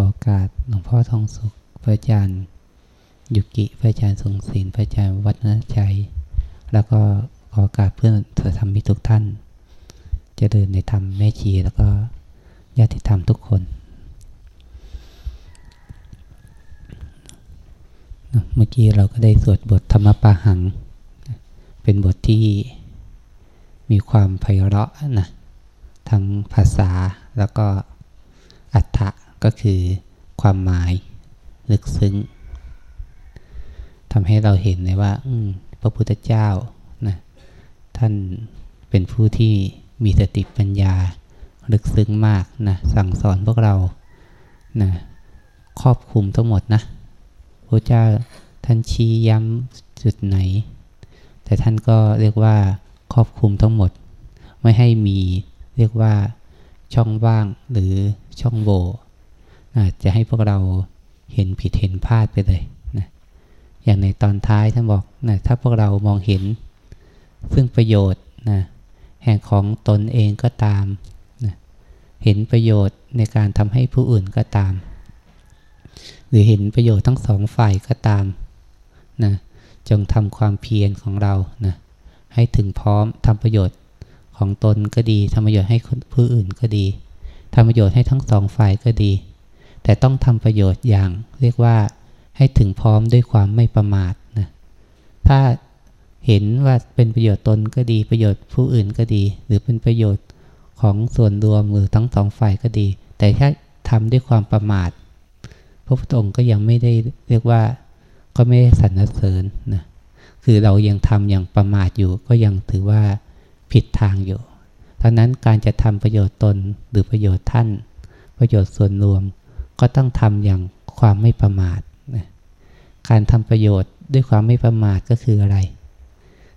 อโอกาสหลวงพ่อทองสุข พระอาจารย์ ยุกิ พระอาจารย์ทรงศิลป์พระอาจารย์วัฒนชัย แล้วก็ขอโอกาสเพื่อนเธอทำมิทุกท่าน จะเดินในธรรมแม่ชีแล้วก็ญาติธรรมทุกคน เมื่อกี้เราก็ได้สวดบทธรรมปาหัง เป็นบทที่มีความไพเราะนะ ทั้งภาษาแล้วก็อัฏฐะ ก็คือความหมายลึกซึ้งทำให้เราเห็นเลยว่าพระพุทธเจ้านะท่านเป็นผู้ที่มีสติปัญญา ลึกซึ้งมากนะสั่งสอนพวกเรานะครอบคุมทั้งหมดนะพระเจ้าท่านชี้ย้ำจุดไหน แต่ท่านก็เรียกว่าครอบคุมทั้งหมด ไม่ให้มีเรียกว่าช่องว่างหรือช่องโหว่ จะให้พวกเราเห็นผิดเห็นพลาดไปเลยนะอย่างในตอนท้ายท่านบอกนะถ้าพวกเรามองเห็น ซึ่งประโยชน์นะแห่งของตนเองก็ตามนะเห็นประโยชน์ในการทำให้ผู้อื่นก็ตาม หรือเห็นประโยชน์ทั้งสองฝ่ายก็ตามนะจงทำความเพียรของเรานะให้ถึงพร้อมทำประโยชน์ของตนก็ดีทำประโยชน์ให้ผู้อื่นก็ดีทำประโยชน์ให้ทั้งสองฝ่ายก็ดี แต่ต้องทำประโยชน์อย่าง เรียกว่าให้ถึงพร้อมด้วยความไม่ประมาทนะถ้าเห็นว่าเป็นประโยชน์ตนก็ดีประโยชน์ผู้อื่นก็ดี หรือเป็นประโยชน์ของส่วนรวมหรือทั้งสองฝ่ายก็ดี แต่ถ้าทำด้วยความประมาท พระพุทธองค์ก็ยังไม่ได้เรียกว่าก็ไม่ได้สรรเสริญนะคือเรายังทำอย่างประมาทอยู่ก็ยังถือว่าผิดทางอยู่ดังนั้นการจะทำประโยชน์ตนหรือประโยชน์ท่าน ประโยชน์ส่วนรวม ก็ต้องทำอย่างความไม่ประมาทนะการทำประโยชน์ด้วยความไม่ประมาทก็คืออะไร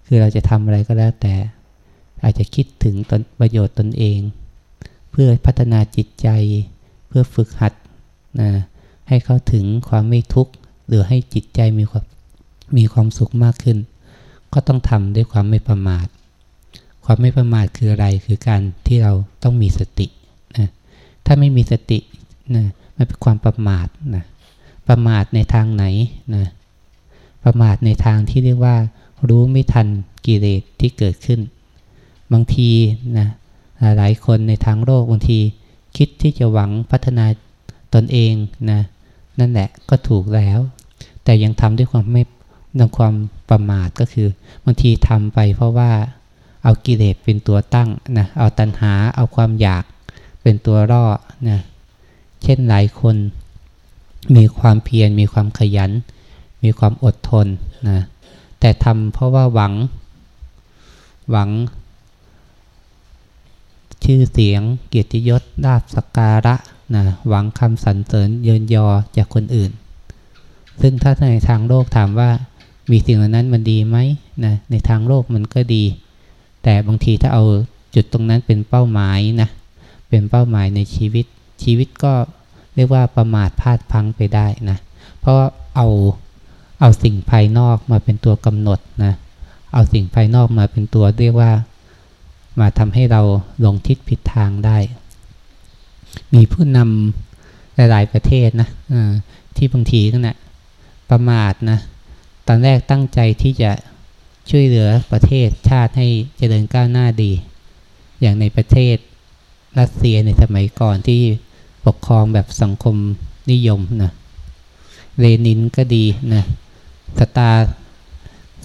คือเราจะทำอะไรก็แล้วแต่ อาจจะคิดถึงตนประโยชน์ตนเอง เพื่อพัฒนาจิตใจ เพื่อฝึกหัดนะให้เข้าถึงความไม่ทุกข์ หรือให้จิตใจมีความมีความสุขมากขึ้น ก็ต้องทำด้วยความไม่ประมาท ความไม่ประมาทคืออะไร คือการที่เราต้องมีสตินะถ้าไม่มีสตินะ มันเป็นความประมาทนะประมาทในทางไหนนะประมาทในทางที่เรียกว่า รู้ไม่ทันกิเลสที่เกิดขึ้น บางทีนะหลายคนในทางโลกบางที คิดที่จะหวังพัฒนาตนเองนะนั่นแหละก็ถูกแล้ว แต่ยังทำด้วยความไม่ด้วยความประมาทก็คือบางทีทำไปเพราะว่าเอากิเลสเป็นตัวตั้งนะเอาตัณหาเอาความอยากเป็นตัวร่อนะ เช่นหลายคน มีความเพียรมีความขยัน มีความอดทนนะแต่ทำเพราะว่าหวัง หวัง ชื่อเสียงเกียรติยศลาภสักการะนะหวังคำสรรเสริญเยินยอจากคนอื่น ซึ่งถ้าในทางโลกถามว่ามีสิ่งเหล่านั้นมันดีไหมนะในทางโลกมันก็ดี แต่บางทีถ้าเอาจุดตรงนั้นเป็นเป้าหมายนะเป็นเป้าหมายในชีวิต ชีวิตก็เรียกว่าประมาทพลาดพังไปได้นะเพราะเอาเอาสิ่งภายนอกมาเป็นตัวกำหนดนะเอาสิ่งภายนอกมาเป็นตัวเรียกว่า มาทำให้เราลงทิศผิดทางได้ มีผู้นำหลายๆประเทศนะที่บางทีนั่นแหละประมาทนะตอนแรกตั้งใจที่จะช่วยเหลือประเทศชาติให้เจริญก้าวหน้าดี อย่างในประเทศ รัสเซียในสมัยก่อนที่ปกครองแบบสังคมนิยมนะเลนินก็ดีนะสตา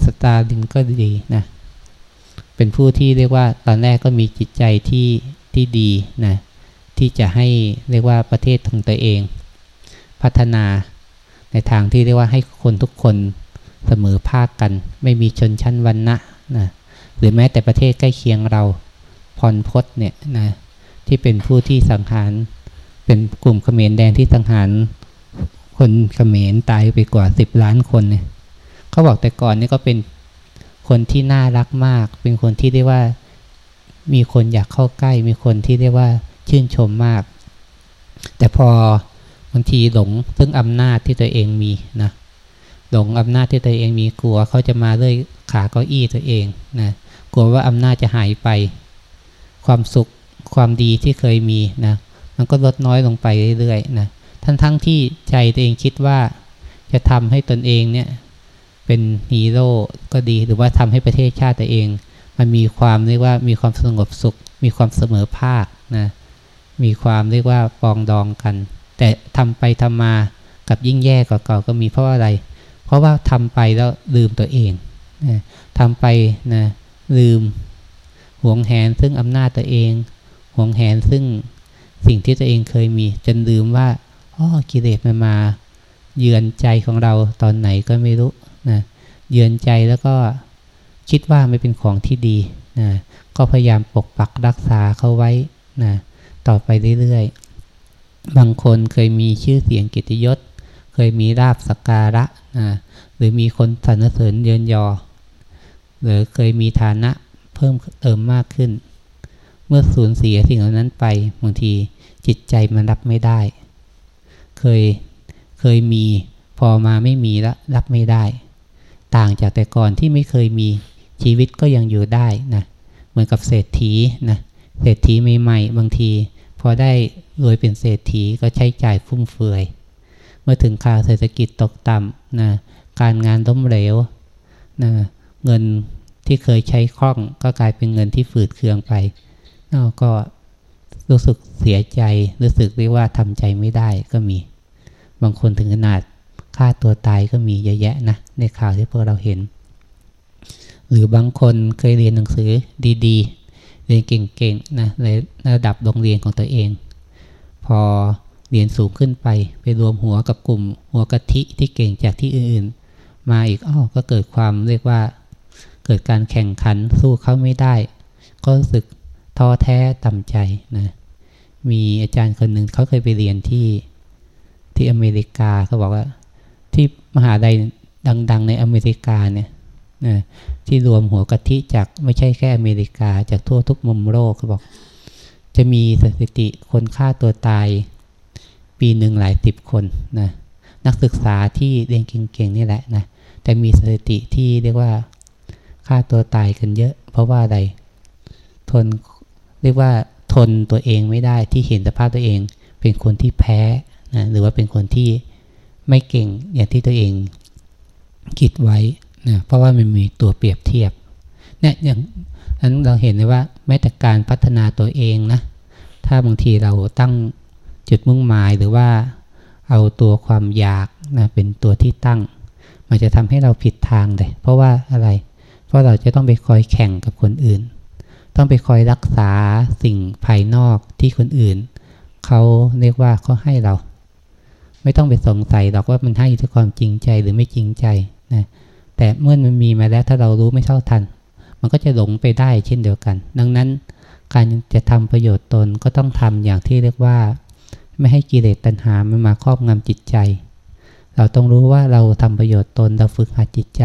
สตาลินก็ดีนะเป็นผู้ที่เรียกว่าตอนแรกก็มีจิตใจที่ที่ดีนะที่จะให้เรียกว่าประเทศของตัวเอง พัฒนาในทางที่เรียกว่าให้คนทุกคนเสมอภาคกัน ไม่มีชนชั้นวรรณะนะหรือแม้แต่ประเทศใกล้เคียงเราพรพศเนี่ยนะ ที่เป็นผู้ที่สังหาร เป็นกลุ่มเขมรแดงที่สังหารคนเขมรตายไปกว่าสิบล้านคนเนี่ยเขาบอกแต่ก่อนนี่ก็เป็นคนที่น่ารักมาก เป็นคนที่เรียกว่ามีคนอยากเข้าใกล้ มีคนที่เรียกว่าชื่นชมมาก แต่พอบางทีหลงซึ่งอำนาจที่ตัวเองมีนะหลงอำนาจที่ตัวเองมีกลัวเขาจะมาเล่ยขาเก้าอี้ตัวเองนะกลัวว่าอำนาจจะหายไป ความสุข ความดีที่เคยมีนะมันก็ลดน้อยลงไปเรื่อยๆนะทั้งทั้งที่ใจตัวเองคิดว่าจะทำให้ตนเองเนี่ยเป็นฮีโร่ก็ดีหรือว่าทำให้ประเทศชาติตัวเอง มันมีความเรียกว่ามีความสงบสุข มีความเสมอภาคนะมีความเรียกว่าปองดองกัน แต่ทำไปทำมากับยิ่งแย่กว่าเก่าก็มีเพราะอะไร เพราะว่าทำไปแล้วลืมตัวเองนะทำไปนะลืมหวงแหนซึ่งอำนาจตัวเอง หวงแหนซึ่งสิ่งที่ตัวเองเคยมี จนลืมว่าอ๋อกิเลสมันมาเยือนใจของเราตอนไหนก็ไม่รู้นะเยือนใจแล้วก็คิดว่าไม่เป็นของที่ดีนะก็พยายามปกปักรักษาเขาไว้นะต่อไปเรื่อยๆ บางคนเคยมีชื่อเสียงกิตยศ เคยมีราบสักการะนะหรือมีคนสรรเสริญเยินยอ หรือเคยมีฐานะเพิ่มเติมมากขึ้น เมื่อสูญเสียสิ่งเหล่านั้นไปบางทีจิตใจมันรับไม่ได้ เคยเคยมีพอมาไม่มีแล้วรับไม่ได้ ต่างจากแต่ก่อนที่ไม่เคยมีชีวิตก็ยังอยู่ได้นะเหมือนกับเศรษฐีนะเศรษฐีใหม่ๆบางที พอได้รวยเป็นเศรษฐีก็ใช้จ่ายฟุ่มเฟือย เมื่อถึงข่าวเศรษฐกิจตกต่ำนะการงานล้มเหลวนะเงินที่เคยใช้คล่องก็กลายเป็นเงินที่ฝืดเคืองไป นอกก็รู้สึกเสียใจ รู้สึกเรียกว่าทำใจไม่ได้ก็มี บางคนถึงขนาดฆ่าตัวตายก็มีเยอะแยะนะ ในข่าวที่พวกเราเห็น หรือบางคนเคยเรียนหนังสือดีๆ เรียนเก่งๆนะในระดับโรงเรียนของตัวเอง พอเรียนสูงขึ้นไปไปรวมหัวกับกลุ่มหัวกะทิที่เก่งจากที่อื่นๆ มาอีกอ้อก็เกิดความเรียกว่า เกิดการแข่งขันสู้เขาไม่ได้ ก็รู้สึก ท้อแท้ต่ำใจนะ มีอาจารย์คนหนึ่งเขาเคยไปเรียนที่ที่อเมริกาเขาบอกว่า ที่มหาลัยดัง ๆ ในอเมริกาเนี่ยนะที่รวมหัวกะทิจากไม่ใช่แค่อเมริกาจากทั่วทุกมุมโลกเขาบอก จะมีสถิติคนฆ่าตัวตาย ปีหนึ่งหลายสิบคนนะนักศึกษาที่เรียนเก่งๆนี่แหละนะแต่มีสถิติที่เรียกว่าฆ่าตัวตายกันเยอะ เพราะว่าอะไรทน เรียกว่าทนตัวเองไม่ได้ที่เห็นสภาพตัวเอง เป็นคนที่แพ้นะหรือว่าเป็นคนที่ไม่เก่งอย่างที่ตัวเองคิดไว้นะเพราะว่ามันมีตัวเปรียบเทียบเนี่ยอย่างนั้นเราเห็นเลยว่าแม้แต่การพัฒนาตัวเองนะถ้าบางทีเราตั้งจุดมุ่งหมายหรือว่าเอาตัวความอยากนะเป็นตัวที่ตั้ง มันจะทำให้เราผิดทางเลยเพราะว่าอะไร เพราะเราจะต้องไปคอยแข่งกับคนอื่น ต้องไปคอยรักษาสิ่งภายนอกที่คนอื่น เขาเรียกว่าเขาให้เรา ไม่ต้องไปสงสัยหรอกว่ามันให้ด้วยความจริงใจหรือไม่จริงใจนะแต่เมื่อมันมีมาแล้วถ้าเรารู้ไม่เท่าทัน มันก็จะหลงไปได้เช่นเดียวกัน ดังนั้นการจะทำประโยชน์ตนก็ต้องทำอย่างที่เรียกว่า ไม่ให้กิเลสตัณหามันมาครอบงำจิตใจ เราต้องรู้ว่าเราทำประโยชน์ตนเราฝึกหัดจิตใจ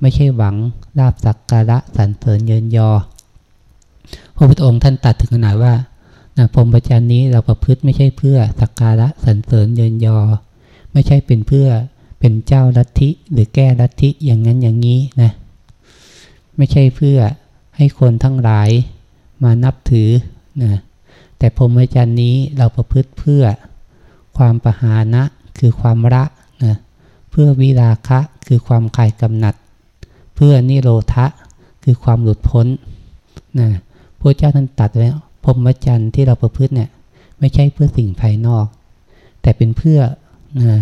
ไม่ใช่หวังลาบสักการะสรรเสริญเยินยอ พระพุทธองค์ท่านตัดถึงขนาดว่านะพรหมจรรย์นี้เราประพฤติไม่ใช่เพื่อสักการะสรรเสริญเยินยอ ไม่ใช่เป็นเพื่อเป็นเจ้าลัทธิหรือแก้ลัทธิอย่างนั้นอย่างนี้นะไม่ใช่เพื่อให้คนทั้งหลายมานับถือนะแต่พรหมจรรย์นี้เราประพฤติเพื่อความประหานะคือความละนะเพื่อวิราคะคือความคลายกำหนัด เพื่อนิโรธะคือความหลุดพ้นนะ ระเจ้าท่านตัดแล้วพรหมจรรย์ที่เราประพฤติเนี่ย ไม่ใช่เพื่อสิ่งภายนอก แต่เป็นเพื่อนะ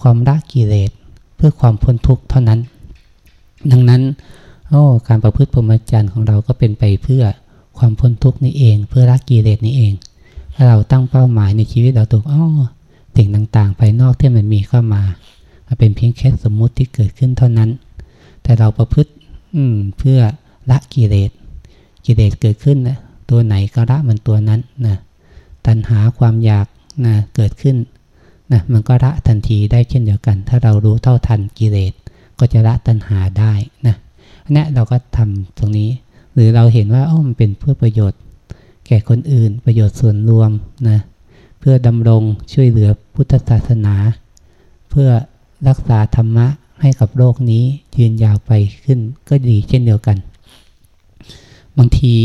ความละกิเลสเพื่อความพ้นทุกข์เท่านั้น ดังนั้นโอ้การประพฤติพรหมจรรย์ของเราก็เป็นไปเพื่อความพ้นทุกข์นี่เอง เพื่อละกิเลสนี่เองถ้าเราตั้งเป้าหมายในชีวิตเราถูกอ๋อสิ่งต่างๆ ภายนอกที่มันมีเข้ามา มันเป็นเพียงแค่สมมุติที่เกิดขึ้นเท่านั้น แต่เราประพฤติอืมเพื่อละกิเลส กิเลสเกิดขึ้นนะตัวไหนก็ละมันตัวนั้นนะตัณหาความอยากนะเกิดขึ้นนะมันก็ละทันทีได้เช่นเดียวกัน ถ้าเรารู้เท่าทันกิเลสก็จะละตัณหาได้นะนี่เราก็ทำตรงนี้ หรือเราเห็นว่าอ้อมันเป็นเพื่อประโยชน์ แก่คนอื่นประโยชน์ส่วนรวมนะเพื่อดำรงช่วยเหลือพุทธศาสนา เพื่อรักษาธรรมะให้กับโลกนี้ยืนยาวไปขึ้นก็ดีเช่นเดียวกัน บางที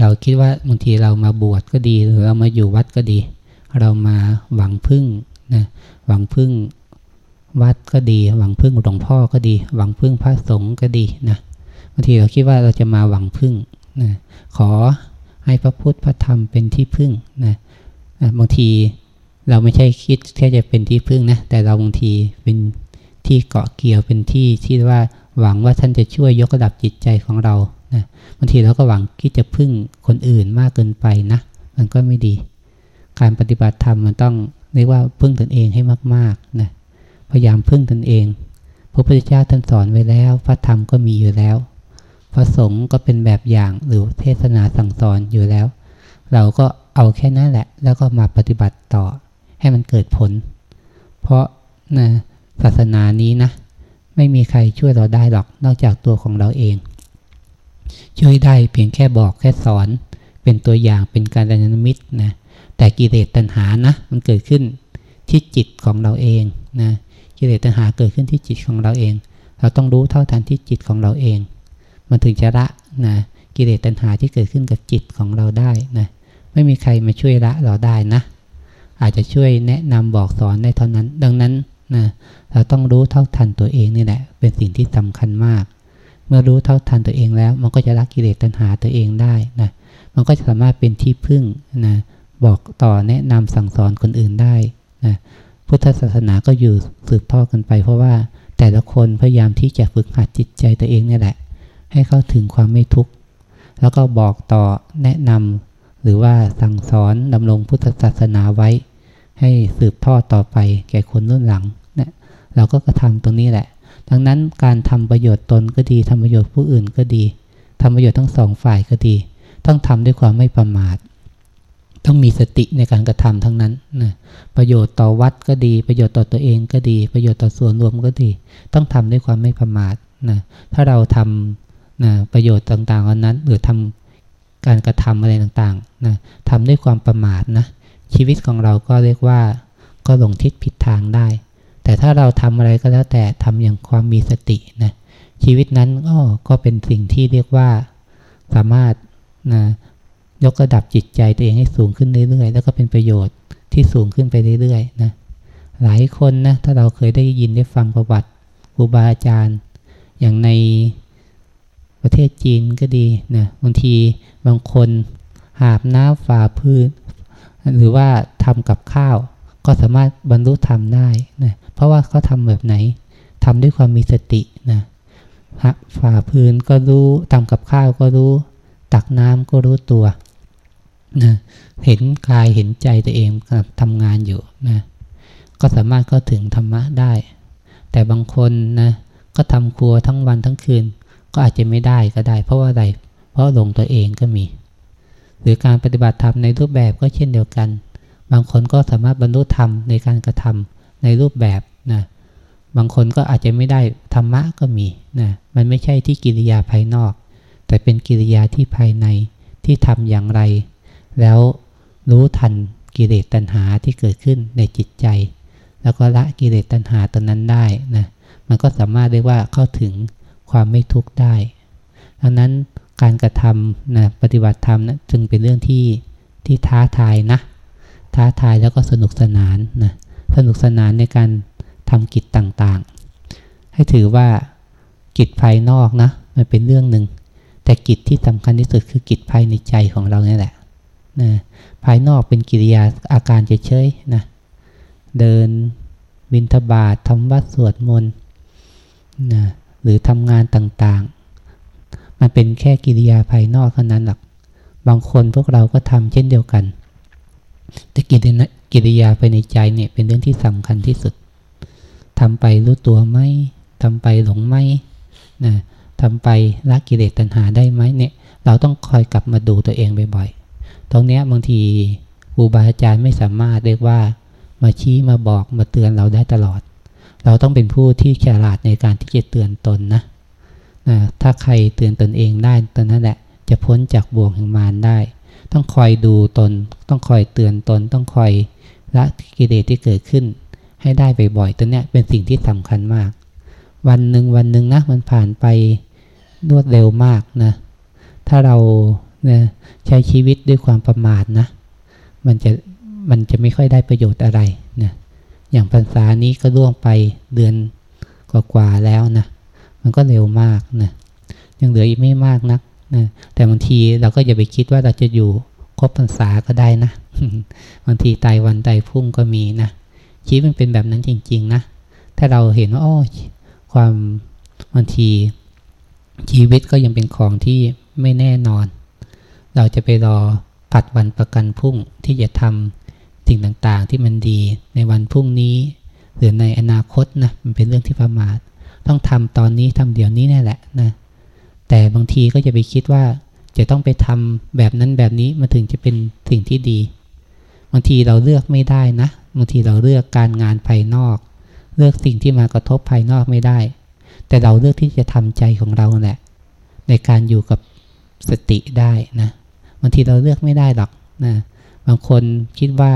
เราคิดว่าบางทีเรามาบวชก็ดี หรือเรามาอยู่วัดก็ดี เรามาหวังพึ่งนะหวังพึ่งวัดก็ดี หวังพึ่งหลวงพ่อก็ดี หวังพึ่งพระสงฆ์ก็ดีนะบางทีเราคิดว่าเราจะมาหวังพึ่งนะขอให้พระพุทธพระธรรมเป็นที่พึ่งนะนะบางทีเราไม่ใช่คิดแค่จะเป็นที่พึ่งนะแต่เราบางทีเป็นที่เกาะเกี่ยวเป็นที่ที่ว่าหวังว่าท่านจะช่วยยกระดับจิตใจของเรา นะบางทีเราก็หวังคิดจะพึ่งคนอื่นมากเกินไปนะ มันก็ไม่ดี การปฏิบัติธรรมมันต้องเรียกว่าพึ่งตนเองให้มากๆนะพยายามพึ่งตนเอง พระพุทธเจ้าท่านสอนไว้แล้ว พระธรรมก็มีอยู่แล้ว พระสงฆ์ก็เป็นแบบอย่างหรือเทศนาสั่งสอนอยู่แล้ว เราก็เอาแค่นั้นแหละ แล้วก็มาปฏิบัติต่อให้มันเกิดผล เพราะนะศาสนานี้นะ ไม่มีใครช่วยเราได้หรอกนอกจากตัวของเราเอง ช่วยได้เพียงแค่บอกแค่สอน เป็นตัวอย่างเป็นการดนมิตรนะแต่กิเลสตัณหานะมันเกิดขึ้นที่จิตของเราเองนะกิเลสตัณหาเกิดขึ้นที่จิตของเราเอง เราต้องรู้เท่าทันที่จิตของเราเอง มันถึงจะละนะกิเลสตัณหาที่เกิดขึ้นกับจิตของเราได้นะไม่มีใครมาช่วยละเราได้นะ อาจจะช่วยแนะนำบอกสอนได้เท่านั้น ดังนั้นนะเราต้องรู้เท่าทันตัวเองนี่แหละเป็นสิ่งที่สำคัญมาก เมื่อรู้เท่าทันตัวเองแล้ว มันก็จะละกิเลสตัณหาตัวเองได้นะมันก็จะสามารถเป็นที่พึ่งนะบอกต่อแนะนำสั่งสอนคนอื่นได้นะพุทธศาสนาก็อยู่สืบทอดกันไป เพราะว่าแต่ละคนพยายามที่จะฝึกหัดจิตใจตัวเองนี่แหละ ให้เข้าถึงความไม่ทุกข์แล้วก็บอกต่อแนะนำหรือว่าสั่งสอนดำรงพุทธศาสนาไว้ ให้สืบทอดต่อไปแก่คนรุ่นหลังเนะเราก็กระทำตรงนี้แหละ ดังนั้นการทำประโยชน์ตนก็ดีทำประโยชน์ผู้อื่นก็ดีทำประโยชน์ทั้งสองฝ่ายก็ดี ต้องทำด้วยความไม่ประมาท ต้องมีสติในการกระทำทั้งนั้นนะประโยชน์ต่อวัดก็ดี ประโยชน์ต่อตัวเองก็ดี ประโยชน์ต่อส่วนรวมก็ดี ต้องทำด้วยความไม่ประมาทนะถ้าเราทำนะประโยชน์ต่างๆนั้น หรือทำการกระทำอะไรต่างๆนะทำด้วยความประมาทนะชีวิตของเราก็เรียกว่าก็หลงทิศผิดทางได้ แต่ถ้าเราทำอะไรก็แล้วแต่ทำอย่างความมีสตินะชีวิตนั้นก็ก็เป็นสิ่งที่เรียกว่า สามารถนะยกระดับจิตใจตัวเองให้สูงขึ้นเรื่อยๆ แล้วก็เป็นประโยชน์ที่สูงขึ้นไปเรื่อยๆนะหลายคนนะถ้าเราเคยได้ยินได้ฟังประวัติครูบาอาจารย์ อย่างในประเทศจีนก็ดีนะบางทีบางคนหาบน้ำฝ่าพื้น หรือว่าทำกับข้าว ก็สามารถบรรลุธรรมได้นะเพราะว่าเขาทำแบบไหนทำด้วยความมีสตินะฝ่าพื้นก็รู้ทำกับข้าวก็รู้ ตักน้ำก็รู้ตัวนะเห็นกายเห็นใจตัวเองทำงานอยู่นะก็สามารถเข้าถึงธรรมะได้ แต่บางคนนะก็ทำครัวทั้งวันทั้งคืน ก็อาจจะไม่ได้ก็ได้ เพราะว่าอะไร เพราะหลงตัวเองก็มี หรือการปฏิบัติธรรมในรูปแบบก็เช่นเดียวกัน บางคนก็สามารถบรรลุธรรมในการกระทำในรูปแบบนะบางคนก็อาจจะไม่ได้ธรรมะก็มีนะมันไม่ใช่ที่กิริยาภายนอก แต่เป็นกิริยาที่ภายในที่ทำอย่างไร แล้วรู้ทันกิเลสตัณหาที่เกิดขึ้นในจิตใจ แล้วก็ละกิเลสตัณหาตอนนั้นได้นะมันก็สามารถเรียกว่าเข้าถึงความไม่ทุกข์ได้ดังนั้นการกระทำนะปฏิบัติธรรมนะจึงเป็นเรื่องที่ที่ท้าทายนะ ท้าทายแล้วก็สนุกสนานนะสนุกสนานในการทำกิจต่างๆ ให้ถือว่ากิจภายนอกนะมันเป็นเรื่องหนึ่งแต่กิจที่สำคัญที่สุดคือกิจภายในใจของเราเนี่ยแหละนะภายนอกเป็นกิริยาอาการเฉยๆนะเดินบินทบาททำวัดสวดมนต์นะหรือทำงานต่างๆ มันเป็นแค่กิริยาภายนอกเท่านั้นหรอกบางคนพวกเราก็ทำเช่นเดียวกัน แต่กิริยาภายในใจเนี่ยเป็นเรื่องที่สำคัญที่สุดทำไปรู้ตัวไหมทำไปหลงไหมนะทำไปละกิเลสตัณหาได้ไหมเนี่ย เราต้องคอยกลับมาดูตัวเองบ่อยๆ ตรงนี้บางทีครูบาอาจารย์ไม่สามารถเรียกว่ามาชี้มาบอกมาเตือนเราได้ตลอด เราต้องเป็นผู้ที่ฉลาดในการที่จะเตือนตนนะนะถ้าใครเตือนตนเองได้ตอนนั้นแหละ จะพ้นจากบ่วงแห่งมารได้ ต้องคอยดูตน ต้องคอยเตือนตน ต้องคอยละกิเลสที่เกิดขึ้น ให้ได้บ่อยๆ ตัวเนี้ยเป็นสิ่งที่สำคัญมาก วันหนึ่งวันหนึ่งนะมันผ่านไปรวดเร็วมากนะ ถ้าเรานะใช้ชีวิตด้วยความประมาทนะ มันจะมันจะไม่ค่อยได้ประโยชน์อะไรนะอย่างพรรษานี้ก็ล่วงไปเดือนกว่าๆแล้วนะ มันก็เร็วมากนะ ยังเหลืออีกไม่มากนัก นะแต่บางทีเราก็อย่าไปคิดว่าเราจะอยู่ครบพรรษาก็ได้นะบางทีตายวันตายพุ่งก็มีนะชีวิตมันเป็นแบบนั้นจริง ๆ นะ ถ้าเราเห็นว่าอ้อความบางทีชีวิตก็ยังเป็นของที่ไม่แน่นอน เราจะไปรอผัดวันประกันพรุ่งที่จะทำสิ่งต่างๆ ที่มันดีในวันพรุ่งนี้ หรือในอนาคตนะมันเป็นเรื่องที่ประมาทต้องทำตอนนี้ทำเดี๋ยวนี้นี่แหละนะ แต่บางทีก็จะไปคิดว่าจะต้องไปทำแบบนั้นแบบนี้มาถึงจะเป็นสิ่งที่ดี บางทีเราเลือกไม่ได้นะ บางทีเราเลือกการงานภายนอก เลือกสิ่งที่มากระทบภายนอกไม่ได้ แต่เราเลือกที่จะทำใจของเราแหละ ในการอยู่กับสติได้นะบางทีเราเลือกไม่ได้หรอกนะบางคนคิดว่า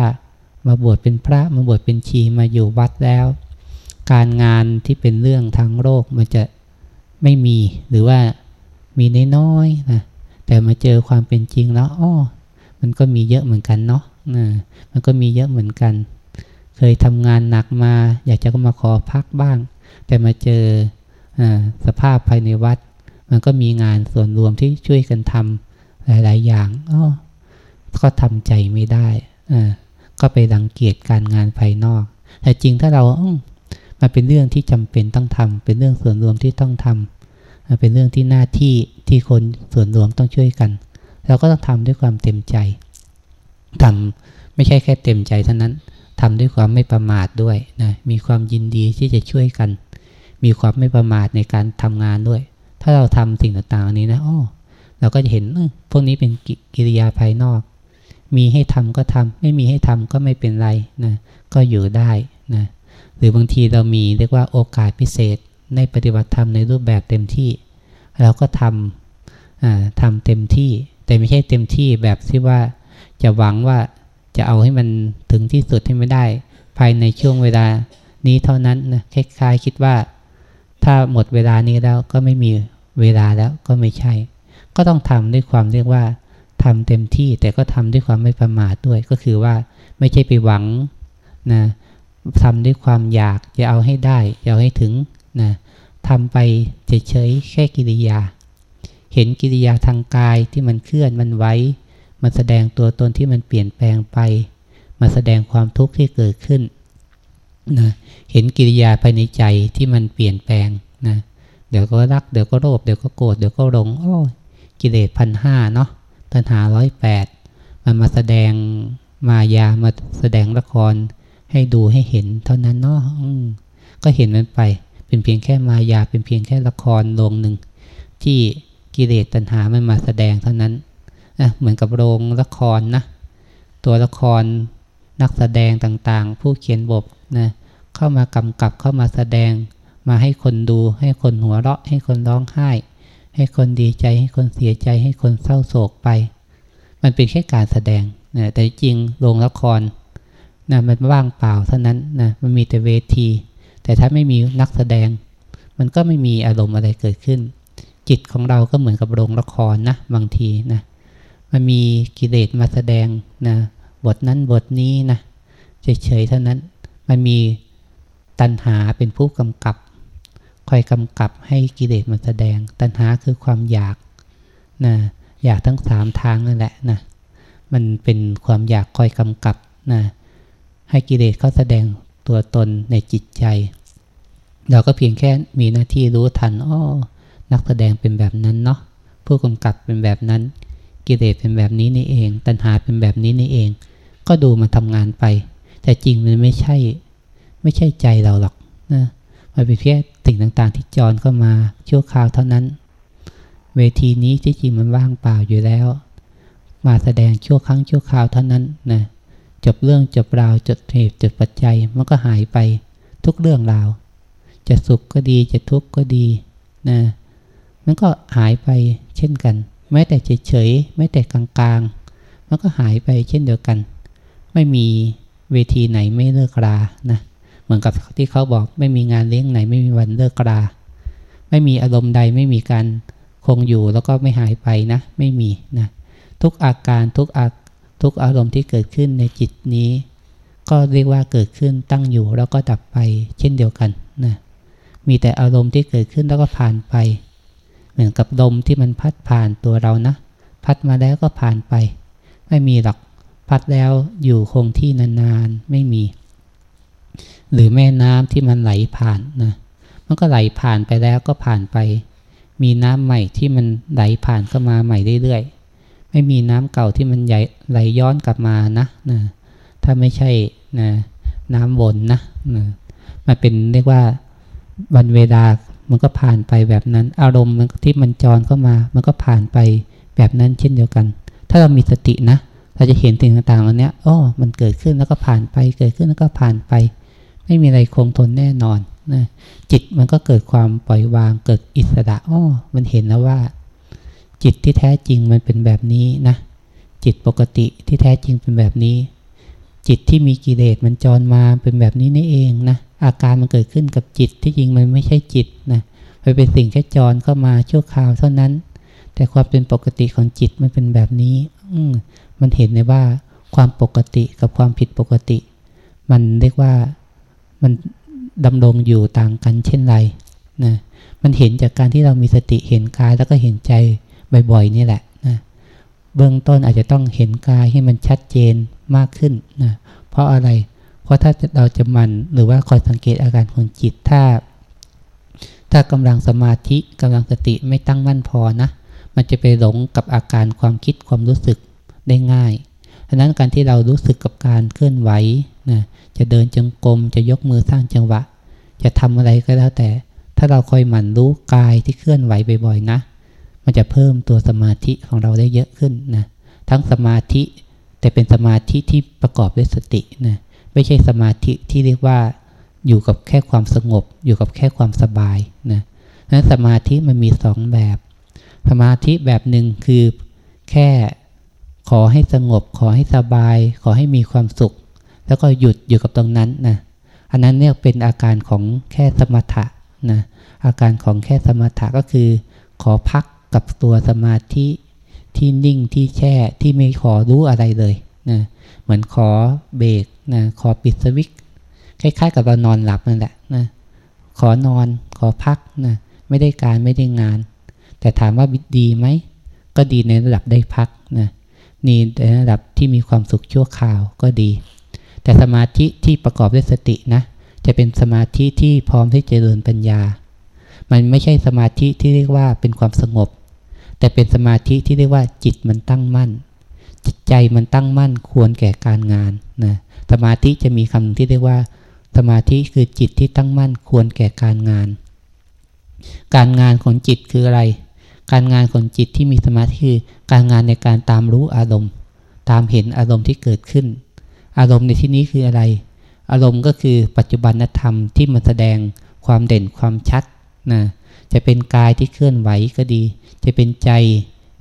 มาบวชเป็นพระมาบวชเป็นชีมาอยู่วัดแล้ว การงานที่เป็นเรื่องทางโลกมันจะไม่มีหรือว่า มีน้อยๆนะแต่มาเจอความเป็นจริงแล้วอ้อมันก็มีเยอะเหมือนกันเนาะนะมันก็มีเยอะเหมือนกัน เคยทำงานหนักมา อยากจะก็มาขอพักบ้าง แต่มาเจออสภาพภายในวัด มันก็มีงานส่วนรวมที่ช่วยกันทำหลาย ๆ อย่างอ้อก็ทำใจไม่ได้อ่าก็ไปรังเกียจการงานภายนอก แต่จริงถ้าเรามันเป็นเรื่องที่จำเป็นต้องทำเป็นเรื่องส่วนรวมที่ต้องทำ เป็นเรื่องที่หน้าที่ที่คนส่วนรวมต้องช่วยกัน เราก็ต้องทำด้วยความเต็มใจทำไม่ใช่แค่เต็มใจเท่านั้นทำด้วยความไม่ประมาทด้วยนะมีความยินดีที่จะช่วยกัน มีความไม่ประมาทในการทำงานด้วย ถ้าเราทำสิ่งต่างๆนี้นะอ้อเราก็จะเห็นพวกนี้เป็นกิริยาภายนอก มีให้ทำก็ทำไม่มีให้ทำก็ไม่เป็นไรนะก็อยู่ได้นะหรือบางทีเรามีเรียกว่าโอกาสพิเศษในปฏิบัติธรรมในรูปแบบเต็มที่ เราก็ทำทำเต็มที่ แต่ไม่ใช่เต็มที่แบบที่ว่าจะหวังว่าจะเอาให้มันถึงที่สุดให้ไม่ได้ ภายในช่วงเวลานี้เท่านั้นนะคล้ายๆคิดว่า ถ้าหมดเวลานี้แล้วก็ไม่มีเวลาแล้วก็ไม่ใช่ ก็ต้องทำด้วยความเรียกว่าทำเต็มที่แต่ก็ทำด้วยความไม่ประมาทด้วย ก็คือว่าไม่ใช่ไปหวังนะทำด้วยความอยากจะเอาให้ได้เอาให้ถึงนะ ทำไปเฉยๆแค่กิริยา เห็นกิริยาทางกายที่มันเคลื่อนมันไหว้มาแสดงตัวตนที่มันเปลี่ยนแปลงไป มาแสดงความทุกข์ที่เกิดขึ้นนะเห็นกิริยาภายในใจที่มันเปลี่ยนแปลงนะเดี๋ยวก็รักเดี๋ยวก็โลภเดี๋ยวก็โกรธเดี๋ยวก็หลงโอ้กิเลสพันห้าเนาะตัณหาร้อยแปดมันมาแสดงมายามาแสดงละครให้ดูให้เห็นเท่านั้นเนาะก็เห็นมันไป เป็นเพียงแค่มายาเป็นเพียงแค่ละครโรงหนึ่ง ที่กิเลสตัณหามันมาแสดงเท่านั้นนะเหมือนกับโรงละครนะตัวละครนักแสดงต่างๆ ผู้เขียนบทนะเข้ามากำกับเข้ามาแสดง มาให้คนดู ให้คนหัวเราะ ให้คนร้องไห้ ให้คนดีใจ ให้คนเสียใจ ให้คนเศร้าโศกไป มันเป็นแค่การแสดงนะแต่จริงโรงละครนะมันว่างเปล่าเท่านั้นนะมันมีแต่เวที แต่ถ้าไม่มีนักแสดง มันก็ไม่มีอารมณ์อะไรเกิดขึ้น จิตของเราก็เหมือนกับโรงละครนะบางทีนะมันมีกิเลสมาแสดงนะบทนั้นบทนี้นะเฉยๆเท่านั้น มันมีตัณหาเป็นผู้กำกับ คอยกำกับให้กิเลสมันแสดง ตัณหาคือความอยากนะอยากทั้งสามทางนั่นแหละนะมันเป็นความอยากคอยกำกับนะให้กิเลสเขาแสดง ตัวตนในจิตใจ เราก็เพียงแค่มีหน้าที่รู้ทันอ้อนักแสดงเป็นแบบนั้นเนาะผู้กำกับเป็นแบบนั้น กิเลสเป็นแบบนี้นี่เอง ตัณหาเป็นแบบนี้นี่เอง ก็ดูมันทำงานไป แต่จริงมันไม่ใช่ ไม่ใช่ใจเราหรอกนะมันเป็นแค่สิ่งต่างๆที่จรเข้ามาชั่วคราวเท่านั้น เวทีนี้ที่จริงมันว่างเปล่าอยู่แล้ว มาแสดงชั่วครั้งชั่วคราวเท่านั้นนะ จบเรื่องจบราวจดเหตุจดปัจจัยมันก็หายไปทุกเรื่องราว จะสุขก็ดีจะทุกข์ก็ดีนะมันก็หายไปเช่นกัน แม้แต่เฉยๆแม้แต่กลางๆ มันก็หายไปเช่นเดียวกัน ไม่มีเวทีไหนไม่เลิกรานะเหมือนกับที่เขาบอกไม่มีงานเลี้ยงไหนไม่มีวันเลิกราไม่มีอารมณ์ใดไม่มีการคงอยู่แล้วก็ไม่หายไปนะ ไม่มีนะทุกอาการทุกอา ทุกอารมณ์ที่เกิดขึ้นในจิตนี้ ก็เรียกว่าเกิดขึ้นตั้งอยู่แล้วก็ดับไปเช่นเดียวกันนะมีแต่อารมณ์ที่เกิดขึ้นแล้วก็ผ่านไป เหมือนกับลมที่มันพัดผ่านตัวเรานะ พัดมาแล้วก็ผ่านไป ไม่มีหรอกพัดแล้วอยู่คงที่นานๆไม่มี หรือแม่น้ำที่มันไหลผ่านนะมันก็ไหลผ่านไปแล้วก็ผ่านไป มีน้ำใหม่ที่มันไหลผ่านก็มาใหม่เรื่อยๆ ไม่มีน้ำเก่าที่มันไหลย้อนกลับมานะนะ ถ้าไม่ใช่นะน้ำวนนะนะมันเป็นเรียกว่าวันเวลามันก็ผ่านไปแบบนั้น อารมณ์ที่มันจรเข้ามา มันก็ผ่านไปแบบนั้นเช่นเดียวกัน ถ้าเรามีสตินะ เราจะเห็นสิ่งต่างๆเหล่านี้อ๋อมันเกิดขึ้นแล้วก็ผ่านไป เกิดขึ้นแล้วก็ผ่านไป ไม่มีอะไรคงทนแน่นอนนะจิตมันก็เกิดความปล่อยวาง เกิดอิสระอ๋อมันเห็นแล้วว่า จิตที่แท้จริงมันเป็นแบบนี้นะ จิตปกติที่แท้จริงเป็นแบบนี้ จิตที่มีกิเลสมันจรมาเป็นแบบนี้นี่เองนะอาการมันเกิดขึ้นกับจิตที่จริงมันไม่ใช่จิตนะมันเป็นสิ่งแค่จรเข้ามาชั่วคราวเท่านั้น แต่ความเป็นปกติของจิตมันเป็นแบบนี้ อืมันเห็นในว่าความปกติกับความผิดปกติ มันเรียกว่ามันดำรงอยู่ต่างกันเช่นไรนะมันเห็นจากการที่เรามีสติเห็นกายแล้วก็เห็นใจ บ่อยๆนี่แหละนะเบื้องต้นอาจจะต้องเห็นกายให้มันชัดเจนมากขึ้นนะเพราะอะไร เพราะถ้าเราจะมันหรือว่าคอยสังเกตอาการของจิตถ้า ถ้ากำลังสมาธิกำลังสติไม่ตั้งมั่นพอนะ มันจะไปหลงกับอาการความคิดความรู้สึกได้ง่ายดังนั้นการที่เรารู้สึกกับการเคลื่อนไหวนะจะเดินจงกรมจะยกมือสร้างจังหวะ จะทำอะไรก็แล้วแต่ ถ้าเราคอยหมั่นรู้กายที่เคลื่อนไหวบ่อยๆนะ มันจะเพิ่มตัวสมาธิของเราได้เยอะขึ้นนะทั้งสมาธิแต่เป็นสมาธิที่ประกอบด้วยสตินะไม่ใช่สมาธิที่เรียกว่าอยู่กับแค่ความสงบ อยู่กับแค่ความสบายนะนั้นสมาธิมันมีสองแบบ สมาธิแบบหนึ่งคือแค่ขอให้สงบ ขอให้สบาย ขอให้มีความสุข แล้วก็หยุดอยู่กับตรงนั้นนะอันนั้นเนี่ยเป็นอาการของแค่สมถะนะอาการของแค่สมถะก็คือ ขอพัก กับตัวสมาธิที่นิ่งที่แช่ที่ไม่ขอรู้อะไรเลยนะเหมือนขอเบรกนะขอปิดสวิตคล้ายๆ กับเรานอนหลับนั่นแหละนะขอนอนขอพักนะไม่ได้การไม่ได้งาน แต่ถามว่าดีไหม ก็ดีในระดับได้พักนะนี่ในระดับที่มีความสุขชั่วคราวก็ดี แต่สมาธิที่ประกอบด้วยสตินะจะเป็นสมาธิที่พร้อมที่จะเจริญปัญญา มันไม่ใช่สมาธิที่เรียกว่าเป็นความสงบ แต่เป็นสมาธิที่เรียกว่าจิตมันตั้งมั่น จิตใจมันตั้งมั่นควรแก่การงานนะสมาธิจะมีคำที่เรียกว่า สมาธิคือจิตที่ตั้งมั่นควรแก่การงาน การงานของจิตคืออะไร การงานของจิตที่มีสมาธิคือการงานในการตามรู้อารมณ์ ตามเห็นอารมณ์ที่เกิดขึ้น อารมณ์ในที่นี้คืออะไร อารมณ์ก็คือปัจจุบันธรรมที่มันแสดงความเด่นความชัดนะ จะเป็นกายที่เคลื่อนไหวก็ดี จะเป็นใจ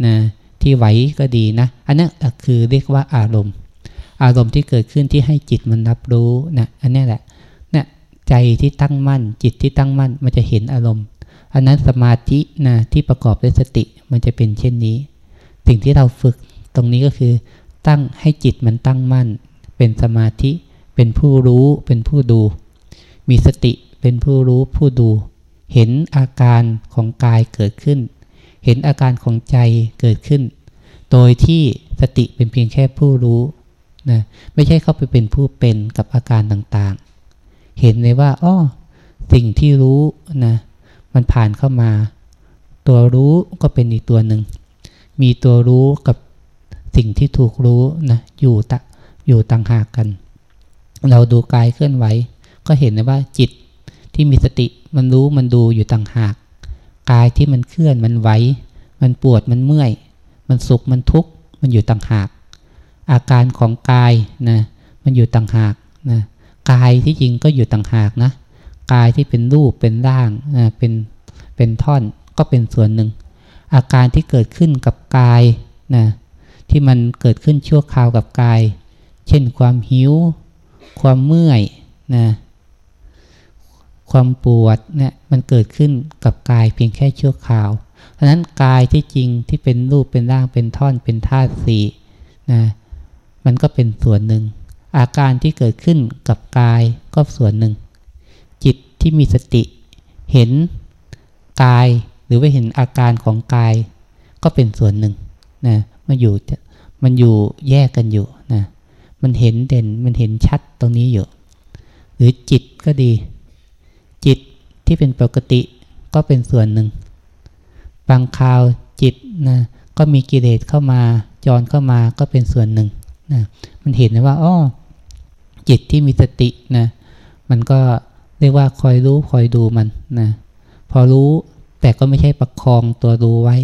นะที่ไหวก็ดีนะ อันนี้นคือเรียกว่าอารมณ์ อารมณ์ที่เกิดขึ้นที่ให้จิตมันรับรู้นะอันนี้แหละนะใจที่ตั้งมั่น จิตที่ตั้งมั่นมันจะเห็นอารมณ์ อันนั้นสมาธินะที่ประกอบด้วยสติมันจะเป็นเช่นนี้ สิ่งที่เราฝึกตรงนี้ก็คือ ตั้งให้จิตมันตั้งมั่น เป็นสมาธิ เป็นผู้รู้ เป็นผู้ดู มีสติเป็นผู้รู้ผู้ดู เห็นอาการของกายเกิดขึ้น เห็นอาการของใจเกิดขึ้น โดยที่สติเป็นเพียงแค่ผู้รู้นะไม่ใช่เข้าไปเป็นผู้เป็นกับอาการต่างๆ เห็นเลยว่าอ้อสิ่งที่รู้นะมันผ่านเข้ามา ตัวรู้ก็เป็นอีกตัวหนึ่ง มีตัวรู้กับสิ่งที่ถูกรู้นะอยู่ตะอยู่ต่างหากกัน เราดูกายเคลื่อนไหว ก็เห็นเลยว่าจิต ที่มีสติมันรู้มันดูอยู่ต่างหาก กายที่มันเคลื่อนมันไหวมันปวดมันเมื่อย มันสุขมันทุกข์มันอยู่ต่างหาก อาการของกายนะมันอยู่ต่างหากนะกายที่จริงก็อยู่ต่างหากนะกายที่เป็นรูปเป็นร่างนะเป็นเป็นท่อนก็เป็นส่วนหนึ่ง อาการที่เกิดขึ้นกับกายนะที่มันเกิดขึ้นชั่วคราวกับกาย เช่นความหิว ความเมื่อยนะ ความปวดเนี่ยมันเกิดขึ้นกับกายเพียงแค่ชั่วคราวเพราะนั้นกายที่จริงที่เป็นรูปเป็นร่างเป็นท่อนเป็นธาตุสีนะมันก็เป็นส่วนหนึ่ง อาการที่เกิดขึ้นกับกายก็ส่วนหนึ่ง จิตที่มีสติ เห็นกายหรือว่าเห็นอาการของกาย ก็เป็นส่วนหนึ่งนะมันอยู่มันอยู่แยกกันอยู่นะมันเห็นเด่นมันเห็นชัดตรงนี้อยู่ หรือจิตก็ดี ที่เป็นปกติก็เป็นส่วนหนึ่ง บางคราวจิตนะก็มีกิเลสเข้ามาจรเข้ามาก็เป็นส่วนหนึ่งนะมันเห็นนะว่าอ้อจิตที่มีสตินะมันก็เรียกว่าคอยรู้คอยดูมันนะพอรู้แต่ก็ไม่ใช่ประคองตัวรู้ไว้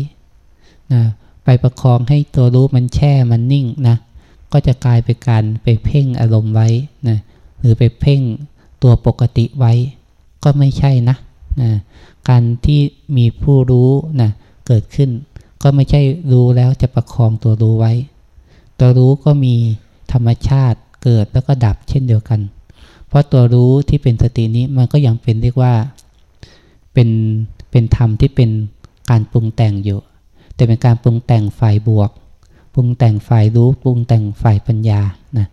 นะไปประคองให้ตัวรู้มันแช่มันนิ่งนะก็จะกลายเป็นการไปเพ่งอารมณ์ไว้นะหรือไปเพ่งตัวปกติไว้ ก็ไม่ใช่นะนะการที่มีผู้รู้นะเกิดขึ้น ก็ไม่ใช่รู้แล้วจะประคองตัวรู้ไว้ ตัวรู้ก็มีธรรมชาติเกิดแล้วก็ดับเช่นเดียวกัน เพราะตัวรู้ที่เป็นสตินี้มันก็ยังเป็นเรียกว่าเป็นเป็นธรรมที่เป็นการปรุงแต่งอยู่ แต่เป็นการปรุงแต่งฝ่ายบวก ปรุงแต่งฝ่ายรู้ปรุงแต่งฝ่ายปัญญานะ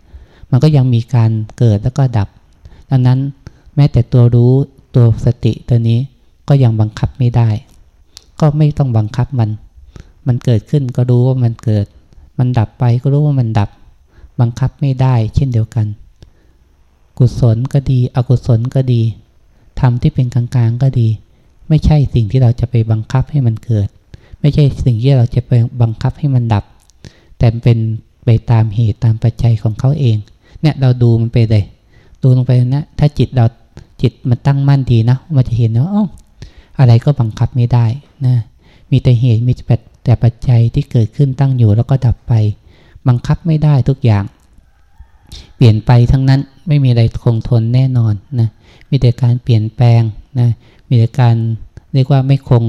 มันก็ยังมีการเกิดแล้วก็ดับ ดังนั้นแม้แต่ตัวรู้ ตัวสติตัวนี้ก็ยังบังคับไม่ได้ ก็ไม่ต้องบังคับมัน มันเกิดขึ้นก็รู้ว่ามันเกิด มันดับไปก็รู้ว่ามันดับ บังคับไม่ได้เช่นเดียวกัน กุศลก็ดี อกุศลก็ดีธรรมที่เป็นกลางๆก็ดี ไม่ใช่สิ่งที่เราจะไปบังคับให้มันเกิด ไม่ใช่สิ่งที่เราจะไปบังคับให้มันดับ แต่เป็นไปตามเหตุตามปัจจัยของเขาเอง เนี่ยเราดูมันไปเลย ดูลงไปนะ ถ้าจิตเรา จิตมันตั้งมั่นดีนะ มันจะเห็นว่าอ๋ออะไรก็บังคับไม่ได้นะ มีแต่เหตุมีแต่ปัจจัยที่เกิดขึ้นตั้งอยู่แล้วก็ดับไป บังคับไม่ได้ทุกอย่าง เปลี่ยนไปทั้งนั้นไม่มีอะไรคงทนแน่นอนนะ มีแต่การเปลี่ยนแปลงนะ มีแต่การเรียกว่าไม่คง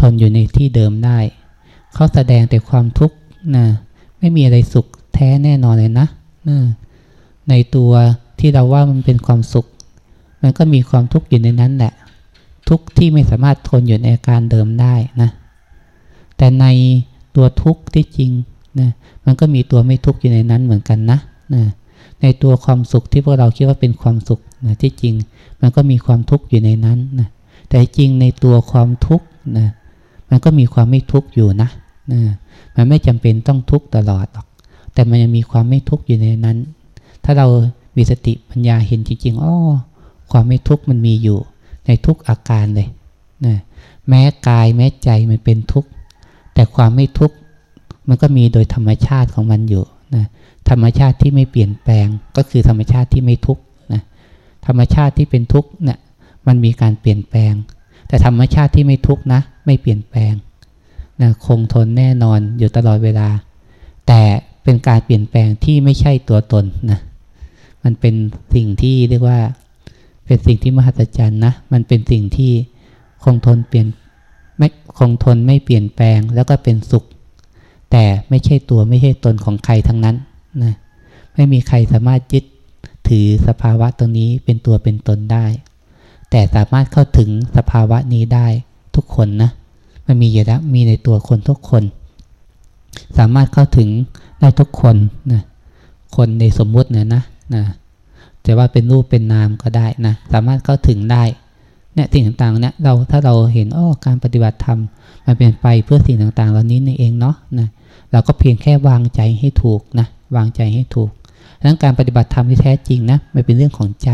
ทนอยู่ในที่เดิมได้ เขาแสดงแต่ความทุกข์นะไม่มีอะไรสุขแท้แน่นอนเลยนะนะในตัวที่เราว่ามันเป็นความสุข มันก็มีความทุกข์อยู่ในนั้นแหละ ทุกข์ที่ไม่สามารถทนอยู่ในอาการเดิมได้นะ แต่ในตัวทุกข์ที่จริงนะมันก็มีตัวไม่ทุกข์อยู่ในนั้นเหมือนกันนะนะในตัวความสุขที่พวกเราคิดว่าเป็นความสุขนะที่จริง มันก็มีความทุกข์อยู่ในนั้นนะแต่จริงในตัวความทุกข์นะมันก็มีความไม่ทุกข์อยู่นะนะมันไม่จำเป็นต้องทุกข์ตลอดหรอก แต่มันยังมีความไม่ทุกข์อยู่ในนั้น ถ้าเรามีสติปัญญาเห็นจริงๆอ๋อ ความไม่ทุกข์มันมีอยู่ ในทุกอาการเลยนะแม้กายแม้ใจมันเป็นทุกข์ แต่ความไม่ทุกข์มันก็มีโดยธรรมชาติของมันอยู่นะธรรมชาติที่ไม่เปลี่ยนแปลงก็คือธรรมชาติที่ไม่ทุกข์นะธรรมชาติที่เป็นทุกข์เนี่ยมันมีการเปลี่ยนแปลง แต่ธรรมชาติที่ไม่ทุกข์นะ ไม่เปลี่ยนแปลงนะคงทนแน่นอนอยู่ตลอดเวลา แต่เป็นการเปลี่ยนแปลงที่ไม่ใช่ตัวตนนะมันเป็นสิ่งที่เรียกว่า เป็นสิ่งที่มหัศจรรย์นะ มันเป็นสิ่งที่คงทนเปลี่ยนไม่คงทนไม่เปลี่ยนแปลงแล้วก็เป็นสุข แต่ไม่ใช่ตัวไม่ใช่ตนของใครทั้งนั้นนะไม่มีใครสามารถยึดถือสภาวะตรงนี้เป็นตัวเป็นตนได้ แต่สามารถเข้าถึงสภาวะนี้ได้ทุกคนนะมันมีอยู่แล้วมีในตัวคนทุกคน สามารถเข้าถึงได้ทุกคนนะคนในสมมุติเนี่ยนะนะ จะว่าเป็นรูปเป็นนามก็ได้นะ สามารถเข้าถึงได้เนี่ยสิ่งต่างๆเนี่ยเราถ้าเราเห็นอ้อการปฏิบัติธรรมมันเป็นไปเพื่อสิ่งต่างๆ เหล่านี้นี่เองเนาะนะเราก็เพียงแค่วางใจให้ถูกนะวางใจให้ถูกดังนั้นการปฏิบัติธรรมที่แท้จริงนะมันเป็นเรื่องของใจ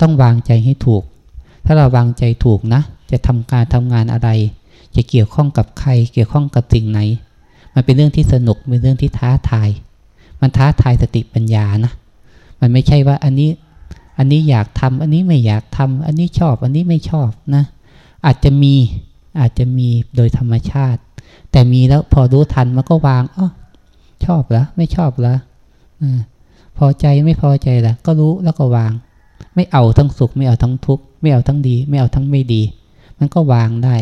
ต้องวางใจให้ถูก ถ้าเราวางใจถูกนะ จะทำการทำงานอะไร จะเกี่ยวข้องกับใคร เกี่ยวข้องกับสิ่งไหน มันเป็นเรื่องที่สนุกเป็นเรื่องที่ท้าทาย มันท้าทายสติปัญญานะ มันไม่ใช่ว่าอันนี้อันนี้อยากทำอันนี้ไม่อยากทำอันนี้ชอบ อันนี้ไม่ชอบนะ อาจจะมีอาจจะมีโดยธรรมชาติ แต่มีแล้วพอรู้ทันมันก็วางอ๋อชอบแล้วไม่ชอบแล้วอพอใจไม่พอใจล้วก็รู้แล้วก็วาง ไม่เอาทั้งสุข ไม่เอาทั้งทุกข์ไม่เอาทั้งดี ไม่เอาทั้งไม่ดี มันก็วางได้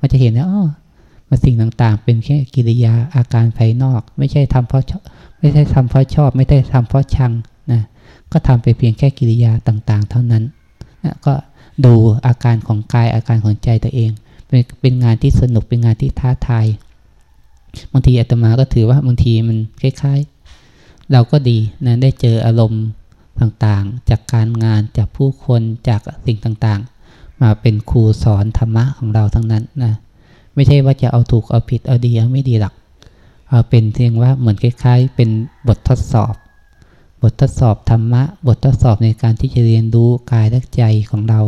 มันจะเห็นว่าอ๋อมันสิ่งต่างๆ เป็นแค่กิริยาอาการภายนอก ไม่ใช่ทำเพราะไม่ใช่ทำเพราะชอบ ไม่ได้ทำเพราะชัง ก็ทำไปเพียงแค่กิริยาต่าง ๆ เท่านั้นนะก็ดูอาการของกายอาการของใจตัวเอง เป็นเป็นงานที่สนุกเป็นงานที่ท้าทายบางทีอาตมาก็ถือว่าบางทีมันคล้ายๆ เราก็ดีนะได้เจออารมณ์ต่างๆ จากการงานจากผู้คนจากสิ่งต่างๆ มาเป็นครูสอนธรรมะของเราทั้งนั้นนะไม่ใช่ว่าจะเอาถูกเอาผิดเอาดีเอาไม่ดีหรอกเอาเป็นเพียงว่าเหมือนคล้าย ๆ เป็นบททดสอบ บททดสอบธรรมะ บททดสอบในการที่จะเรียนรู้กายและใจของเรา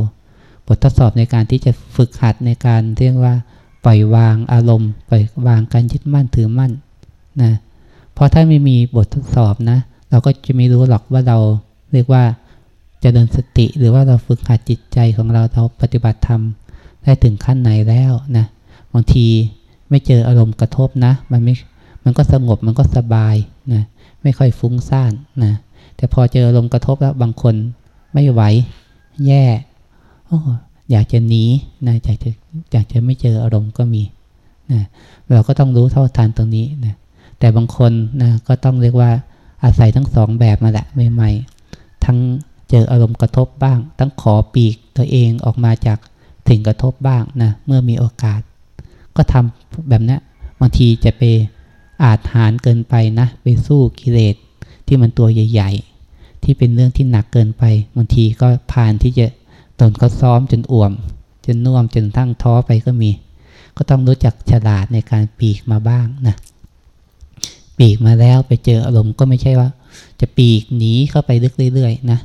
บททดสอบในการที่จะฝึกหัดในการเรียกว่า ปล่อยวางอารมณ์ปล่อยวางการยึดมั่นถือมั่นนะเพราะถ้าไม่มีบททดสอบนะ เราก็จะไม่รู้หรอกว่าเราเรียกว่าจะเดินสติหรือว่าเราฝึกหัดจิตใจของเราเราปฏิบัติธรรมได้ถึงขั้นไหนแล้วนะบางทีไม่เจออารมณ์กระทบนะ มันไม่มันก็สงบมันก็สบายนะ ไม่ค่อยฟุ้งซ่านนะแต่พอเจออารมณ์กระทบแล้วบางคนไม่ไหว แย่โอ้อยากจะหนีนะอยากจะอยากจะไม่เจออารมณ์ก็มีนะเราก็ต้องรู้เท่าทันตรงนี้นะแต่บางคนนะก็ต้องเรียกว่าอาศัยทั้งสองแบบมาแหละใหม่ๆทั้งเจออารมณ์กระทบบ้าง ทั้งขอปีกตัวเองออกมาจากสิ่งกระทบบ้างนะเมื่อมีโอกาส ก็ทำแบบนี้บางทีจะไป อาจหารเกินไปนะ ไปสู้กิเลสที่มันตัวใหญ่ ๆ ที่เป็นเรื่องที่หนักเกินไปบางทีก็ผ่านที่จะตนก็ซ้อมจนอ่วม จนน่วมจนทั้งท้อไปก็มี ก็ต้องรู้จักฉลาดในการปีกมาบ้างนะปีกมาแล้วไปเจออารมณ์ก็ไม่ใช่ว่า จะปีกหนีเข้าไปลึกเรื่อยๆนะ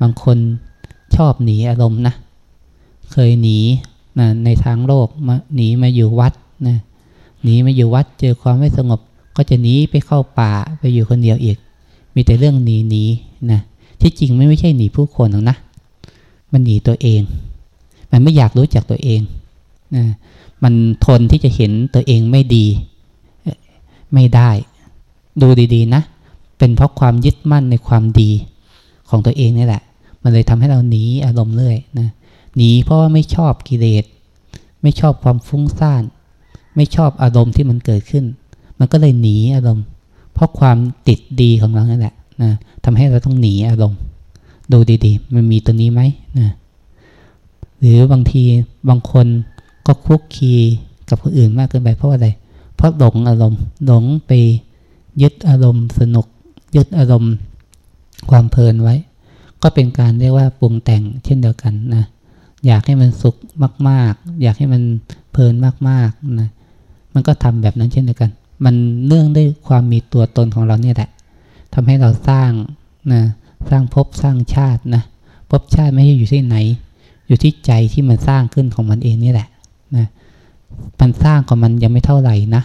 บางคนชอบหนีอารมณ์นะเคยหนีนะในทางโลกมาหนีมาอยู่วัดนะหนีมาอยู่วัดเจอความไม่สงบ ก็จะหนีไปเข้าป่าไปอยู่คนเดียวอีก มีแต่เรื่องหนีหนีนะที่จริงไม่ไม่ใช่หนีผู้คนหรอกนะ มันหนีตัวเอง มันไม่อยากรู้จักตัวเองนะมันทนที่จะเห็นตัวเองไม่ดี ไม่ได้ ดูดีๆนะ เป็นเพราะความยึดมั่นในความดีของตัวเองนี่แหละ มันเลยทำให้เราหนีอารมณ์เรื่อยนะหนีเพราะว่าไม่ชอบกิเลสไม่ชอบความฟุ้งซ่าน ไม่ชอบอารมณ์ที่มันเกิดขึ้น มันก็เลยหนีอารมณ์ เพราะความติดดีของเรานั่นแหละนะทำให้เราต้องหนีอารมณ์ ดูดีๆ มันมีตัวนี้ไหมนะหรือบางทีบางคนก็คุกคีกับคนอื่นมากเกินไปเพราะอะไร เพราะหลงอารมณ์หลงไปยึดอารมณ์สนุก ยึดอารมณ์ความเพลินไว้ ก็เป็นการเรียกว่าปรุงแต่งเช่นเดียวกันนะอยากให้มันสุขมาก ๆ อยากให้มันเพลินมากๆนะมันก็ทำแบบนั้นเช่นเดียวกัน มันเนื่องด้วยความมีตัวตนของเราเนี่ยแหละทำให้เราสร้างนะสร้างภพสร้างชาตินะภพชาติไม่ใช่อยู่ที่ไหน อยู่ที่ใจที่มันสร้างขึ้นของมันเองนี่แหละนะมันสร้างของมันยังไม่เท่าไหร่นะ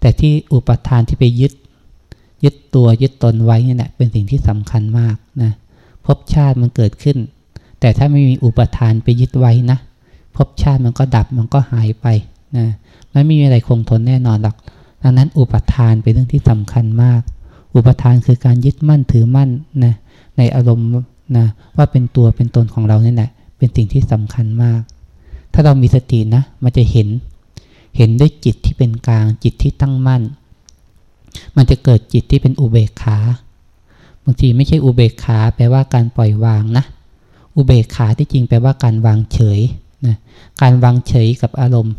แต่ที่อุปทานที่ไปยึด ยึดตัวยึดตนไว้นี่แหละเป็นสิ่งที่สำคัญมากนะภพชาติมันเกิดขึ้น แต่ถ้าไม่มีอุปทานไปยึดไว้นะภพชาติมันก็ดับมันก็หายไปนะไม่มีอะไรคงทนแน่นอนหรอก ดังนั้นอุปทานเป็นเรื่องที่สำคัญมาก อุปทานคือการยึดมั่นถือมั่นนะในอารมณ์นะว่าเป็นตัวเป็นตนของเราเนี่ยแหละเป็นสิ่งที่สำคัญมาก ถ้าเรามีสตินะมันจะเห็น เห็นด้วยจิตที่เป็นกลางจิตที่ตั้งมั่น มันจะเกิดจิตที่เป็นอุเบกขาบางทีไม่ใช่อุเบกขาแปลว่าการปล่อยวางนะ อุเบกขาที่จริงแปลว่าการวางเฉยนะการวางเฉยกับอารมณ์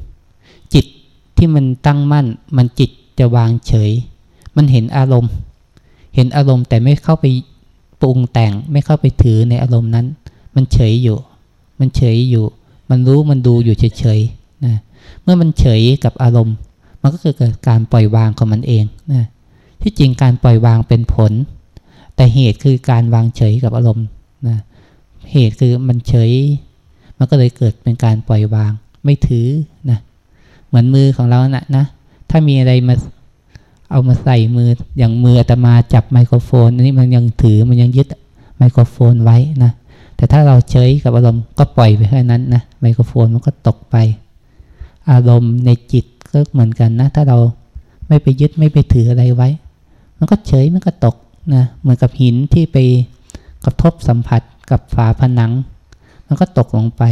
ที่มันตั้งมั่น มันจิตจะวางเฉย มันเห็นอารมณ์ เห็นอารมณ์แต่ไม่เข้าไปปรุงแต่ง ไม่เข้าไปถือในอารมณ์นั้น มันเฉยอยู่ มันเฉยอยู่ มันรู้มันดูอยู่เฉยๆนะเมื่อมันเฉยกับอารมณ์ มันก็เกิดการปล่อยวางของมันเองนะที่จริงการปล่อยวางเป็นผล แต่เหตุคือการวางเฉยกับอารมณ์นะเหตุคือมันเฉย มันก็เลยเกิดเป็นการปล่อยวาง ไม่ถือนะ เหมือนมือของเรานะ่ะนะถ้ามีอะไรมาเอามาใส่มืออย่างมืออาตมาจับไมโครโฟนอันนี้มันยังถือมันยังยึดไมโครโฟนไว้นะแต่ถ้าเราเฉยกับอารมณ์ก็ปล่อยไปแค่นั้นนะไมโครโฟนมันก็ตกไป อารมณ์ในจิตก็เหมือนกันนะ ถ้าเราไม่ไปยึดไม่ไปถืออะไรไว้ มันก็เฉยมันก็ตกนะเหมือนกับหินที่ไปกระทบสัมผัสกับฝาผนัง มันก็ตกลงไป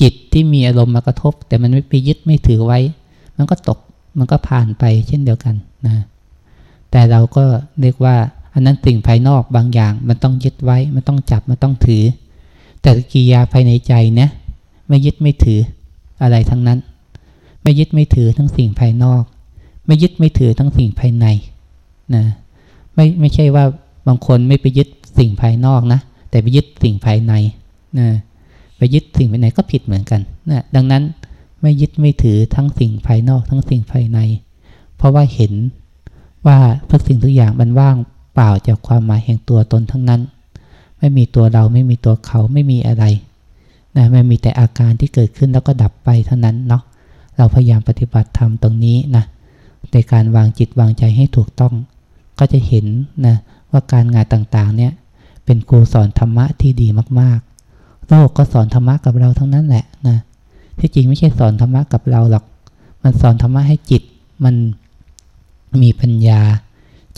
จิตที่มีอารมณ์มากระทบ แต่มันไม่ไปยึดไม่ถือไว้ มันก็ตกมันก็ผ่านไปเช่นเดียวกันนะแต่เราก็เรียกว่า อันนั้นสิ่งภายนอกบางอย่าง มันต้องยึดไว้ มันต้องจับ มันต้องถือ แต่กิยาภายในใจนี่ยไม่ยึดไม่ถืออะไรทั้งนั้น ไม่ยึดไม่ถือทั้งสิ่งภายนอก ไม่ยึดไม่ถือทั้งสิ่งภายในนะไม่ไม่ใช่ว่าบางคนไม่ไปยึดสิ่งภายนอกนะ แต่ไปยึดสิ่งภายในนะ ไปยึดสิ่งภายในก็ผิดเหมือนกันนะดังนั้นไม่ยึดไม่ถือทั้งสิ่งภายนอกทั้งสิ่งภายใน เพราะว่าเห็นว่าทุกสิ่งทุกอย่างมันว่างเปล่าจากความหมายแห่งตัวตนทั้งนั้น ไม่มีตัวเราไม่มีตัวเขาไม่มีอะไรนะไม่มีแต่อาการที่เกิดขึ้นแล้วก็ดับไปเท่านั้นเนาะเราพยายามปฏิบัติธรรมตรงนี้นะในการวางจิตวางใจให้ถูกต้อง ก็จะเห็นนะว่าการงานต่างๆเนี่ยเป็นครูสอนธรรมะที่ดีมากๆ โลกก็สอนธรรมะกับเราทั้งนั้นแหละนะที่จริงไม่ใช่สอนธรรมะกับเราหรอก มันสอนธรรมะให้จิตมันมีปัญญา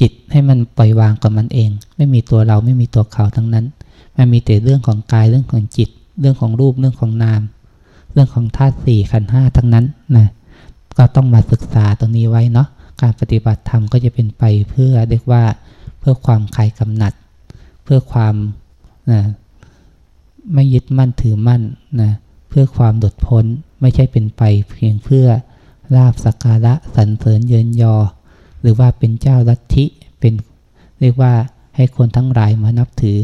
จิตให้มันปล่อยวางกับมันเอง ไม่มีตัวเราไม่มีตัวเขาทั้งนั้น มันมีแต่เรื่องของกายเรื่องของจิต เรื่องของรูปเรื่องของนาม เรื่องของธาตุสี่ขันห้าทั้งนั้นนะก็ต้องมาศึกษาตรงนี้ไว้เนาะการปฏิบัติธรรมก็จะเป็นไปเพื่อเรียกว่าเพื่อความคลายกำหนัด เพื่อความนะ ไม่ยึดมั่นถือมั่นนะเพื่อความหลุดพ้นไม่ใช่เป็นไปเพียงเพื่อลาบสักการะสรรเสริญเยินยอ หรือว่าเป็นเจ้าลัทธิเป็นเรียกว่าให้คนทั้งหลายมานับถือ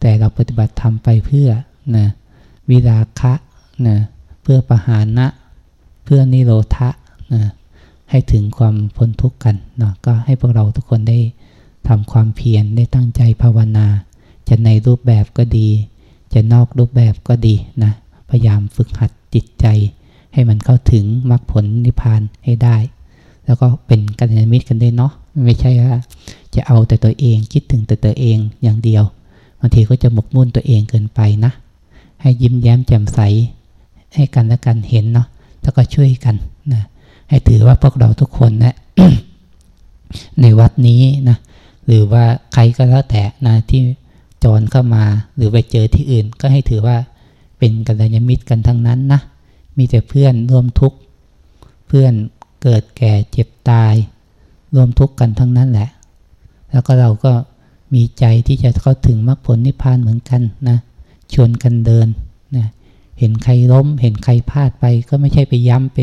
แต่เราปฏิบัติธรรมไปเพื่อนะวิราคะนะเพื่อปะหานะเพื่อนิโรธะนะให้ถึงความพ้นทุกข์กันเนาะก็ให้พวกเราทุกคนได้ทำความเพียรได้ตั้งใจภาวนา จะในรูปแบบก็ดี จะนอกรูปแบบก็ดีนะ พยายามฝึกหัดจิตใจ ให้มันเข้าถึงมรรคผลนิพพานให้ได้ แล้วก็เป็นกัลยาณมิตรกันได้เนาะไม่ใช่ว่าจะเอาแต่ตัวเองคิดถึงแต่ตัวเองอย่างเดียวบางทีก็จะหมกมุ่นตัวเองเกินไปนะ ให้ยิ้มแย้มแจ่มใส ให้กันและกันเห็นเนาะแล้วก็ช่วยกันนะให้ถือว่าพวกเราทุกคนนะในวัดนี้นะหรือว่าใครก็แล้วแต่นะที่ จรเข้ามา หรือไปเจอที่อื่น ก็ให้ถือว่าเป็นกัลยาณมิตรกันทั้งนั้นนะ มีแต่เพื่อนร่วมทุกข์ เพื่อนเกิดแก่เจ็บตาย ร่วมทุกข์กันทั้งนั้นแหละ แล้วก็เราก็มีใจที่จะเข้าถึงมรรคผลนิพพานเหมือนกันนะชวนกันเดินนะเห็นใครล้ม เห็นใครพลาดไป ก็ไม่ใช่ไปย้ำไป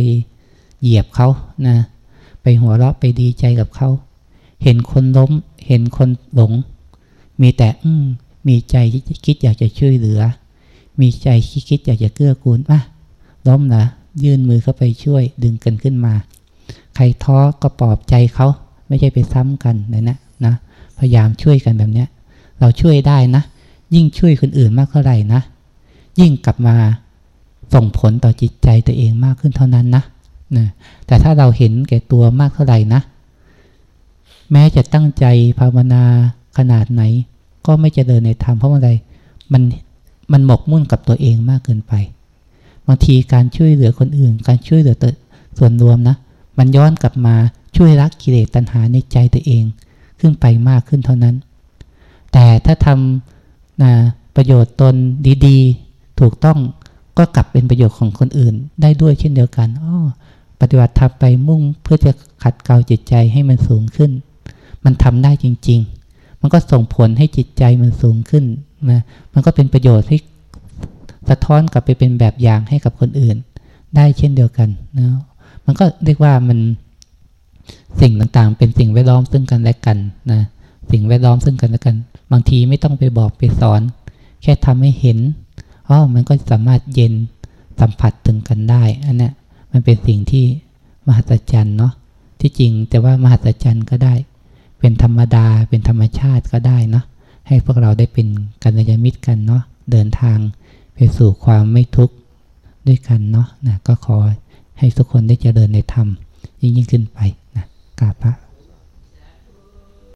เหยียบเขานะไปหัวเราะไปดีใจกับเขา เห็นคนล้ม เห็นคนหลง มีแต่อืม มีใจที่คิดอยากจะช่วยเหลือ มีใจคิดอยากจะเกื้อกูลป่ะล้มนะยื่นมือเข้าไปช่วยดึงกันขึ้นมา ใครท้อก็ปลอบใจเขาไม่ใช่ไปซ้ำกันเลยนะนะพยายามช่วยกันแบบเนี้ย เราช่วยได้นะ ยิ่งช่วยคนอื่นมากเท่าไหร่นะ ยิ่งกลับมาส่งผลต่อจิตใจตัวเองมากขึ้นเท่านั้นนะนะแต่ถ้าเราเห็นแก่ตัวมากเท่าไหร่นะ แม้จะตั้งใจภาวนาขนาดไหน ก็ไม่จะเดินในธรรมเพราะอะไรมันมันหมกมุ่นกับตัวเองมากเกินไป บางทีการช่วยเหลือคนอื่น การช่วยเหลือตัวส่วนรวมนะ มันย้อนกลับมาช่วยรักกิเลสตัณหาในใจตัวเองขึ้นไปมากขึ้นเท่านั้น แต่ถ้าทำนะประโยชน์ตนดีๆ ถูกต้องก็กลับเป็นประโยชน์ของคนอื่น ได้ด้วยเช่นเดียวกันอ้อปฏิบัติทำไปมุ่งเพื่อจะขัดเกลาจิตใจให้มันสูงขึ้น มันทำได้จริง ๆ มันก็ส่งผลให้จิตใจมันสูงขึ้นนะมันก็เป็นประโยชน์ที่สะท้อนกลับไปเป็นแบบอย่างให้กับคนอื่น ได้เช่นเดียวกันนะมันก็เรียกว่ามันสิ่งต่างๆ เป็นสิ่งแวดล้อมซึ่งกันและกันนะสิ่งแวดล้อมซึ่งกันและกัน บางทีไม่ต้องไปบอกไปสอน แค่ทำให้เห็นอ๋อมันก็สามารถเย็นสัมผัสถึงกันได้อันนี้มันเป็นสิ่งที่มหัศจรรย์เนาะที่จริงแต่ว่ามหัศจรรย์ก็ได้ เป็นธรรมดาเป็นธรรมชาติก็ได้เนาะให้พวกเราได้เป็นกัลยาณมิตรกันเนาะเดินทางไปสู่ความไม่ทุกข์ด้วยกันเนาะนะก็ขอให้ทุกคนได้เจริญในธรรมยิ่งยิ่งขึ้นไปนะครับพระ